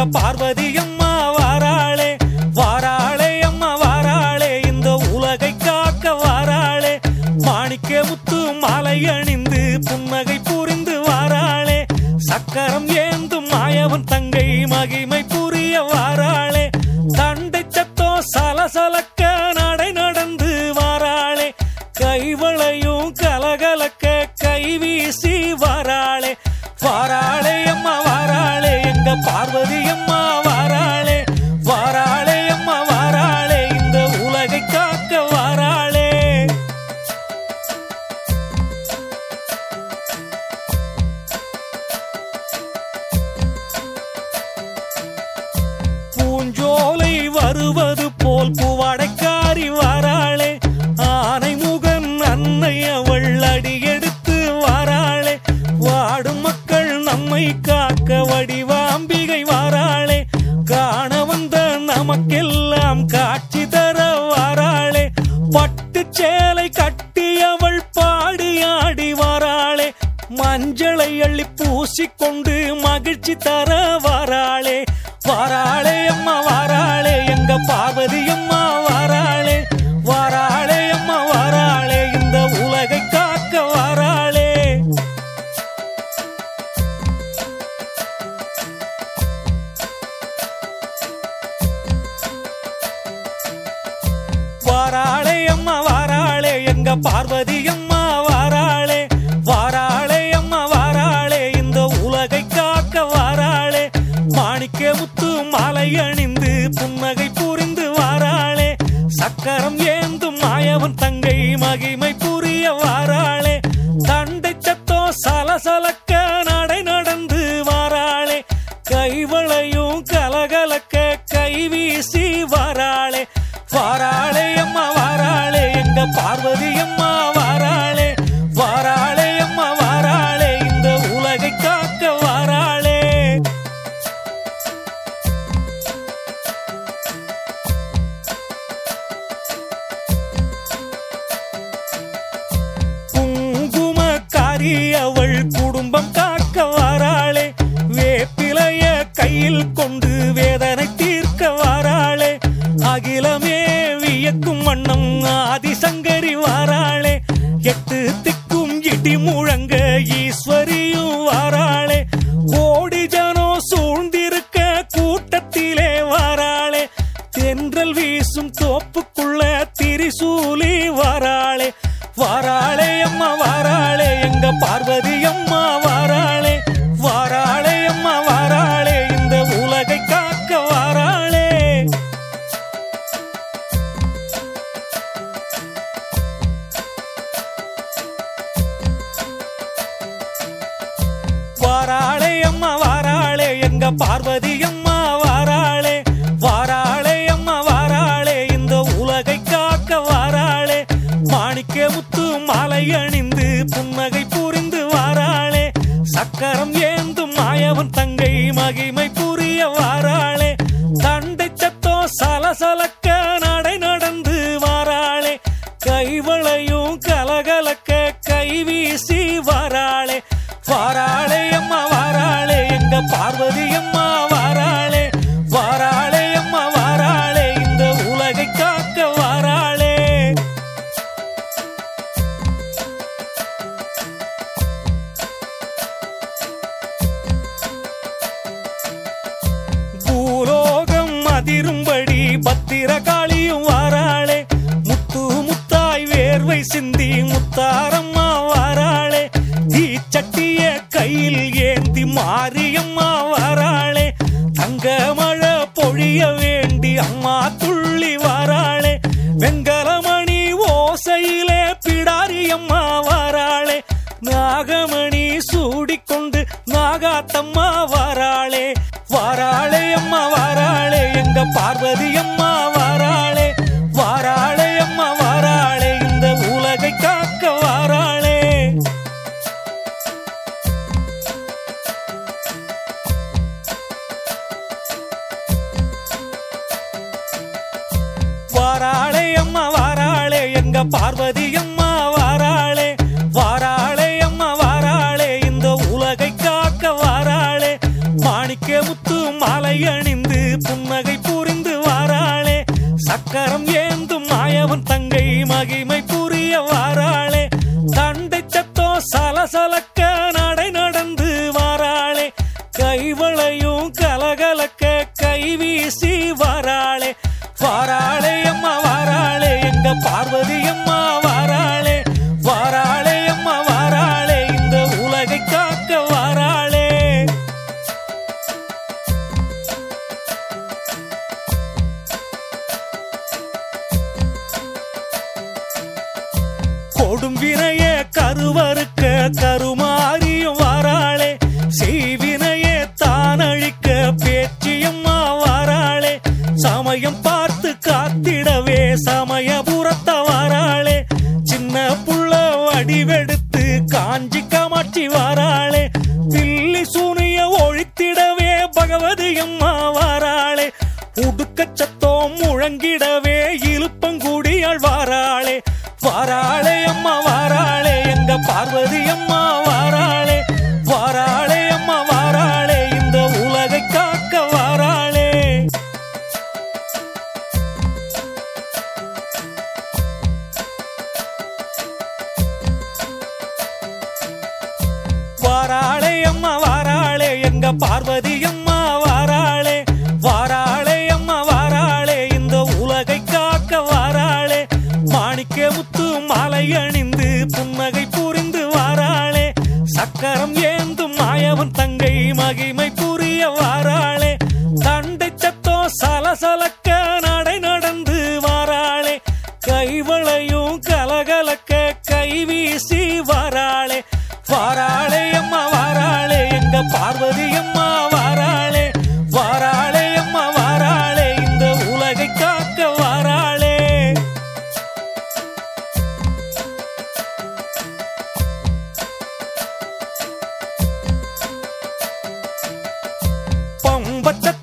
எங்க பார்வதி அம்மா வாராளே வாராளே அம்மா வாராளே இந்த உலகை காக்க வாராளே. மாணிக்க முத்து மாலை அணிந்து புன்னகை புரிந்து வாராளே. சக்கரம் ஏந்தும் மாயவன் தங்கை மகிமை புரிய வாராளே. தண்டை சத்தோ சலசலக்க மகிழ்ச்சி கொண்டு மகிழ்ச்சி தர வாராளே. வாராளே அம்மா வாராளே எங்க பார்வதி அம்மா வாராளே. வாராளே அம்மா வாராளே இந்த உலகை காக்க வாராளே. வாராளே அம்மா வாராளே எங்க பார்வதி அம்மா சக்கரம் ஏந்தும் மாயவன் தங்கை மகிமை புரிய வாராளே. சண்டை சத்தோ சலசலக்க மாறி அவள் குடும்பம் காக்க வாராளே. வேப்பிலைய கையில் கொண்டு வேதனை தீர்க்க வாராளே. அகிலமே வியக்கும் வண்ணம் ஆதிசங்கரி வாராளே. எட்டு திக்கும் இடி முழங்க ஈஸ்வரியும் வாராளே. கோடி ஜனோ சூழ்ந்திருக்க கூட்டத்திலே வாராளே. தென்றல் வீசும் தோப்புக்குள்ள திரிசூலி வாராளே. வாராளே அம்மா வாராளே. பார்வதி அம்மா வாராளே வாராளே அம்மா வாராளே இந்த உலகை காக்க வாராளே. வாராளே அம்மா வாராளே எங்க பார்வதி அம்மா மாணிக்க முத்து மாலை அணிந்து புன்னகை புரிந்து வாராளே. சக்கரம் ஏந்தும் மாயவன் தங்கை மகிமை புரிய வாராளே. தண்டை சத்தோ சலசலக்க நடை நடந்து வாராளே. கைவளையோ வேர்வை சிந்தி முத்தாரம்மா வாராளே. தீச்சட்டிய கையில் ஏந்தி மாரியம்மா வாராளே. தங்க மழை பொழிய வேண்டி அம்மா துள்ளி வாராளே. வெங்கலமணி ஓசையிலே பிடாரியம்மா வாராளே. நாகமணி சூடிக்கொண்டு நாகாத்தம்மா வாராளே. வாராளே அம்மா வாராளே. எங்க பார்வதி அம்மா வாராளே. Casa la செய்வினையே கருவறுக்க கருமாறியும் வாராளே. செய்வினையே தானழிக்க பேச்சியம்மா வாராளே. சமயம் பார்த்து காத்திடவே சமயபுரத்த வாராளே. சின்ன புள்ள வடிவெடுத்து காஞ்சி காமாட்சி வாராளே. பார்வதி அம்மா வாராளே வாராளே அம்மா வாராளே இந்த உலகை காக்க வாராளே. வாராளே அம்மா வாராளே எங்க பார்வதி அம்மா வட்டத்தை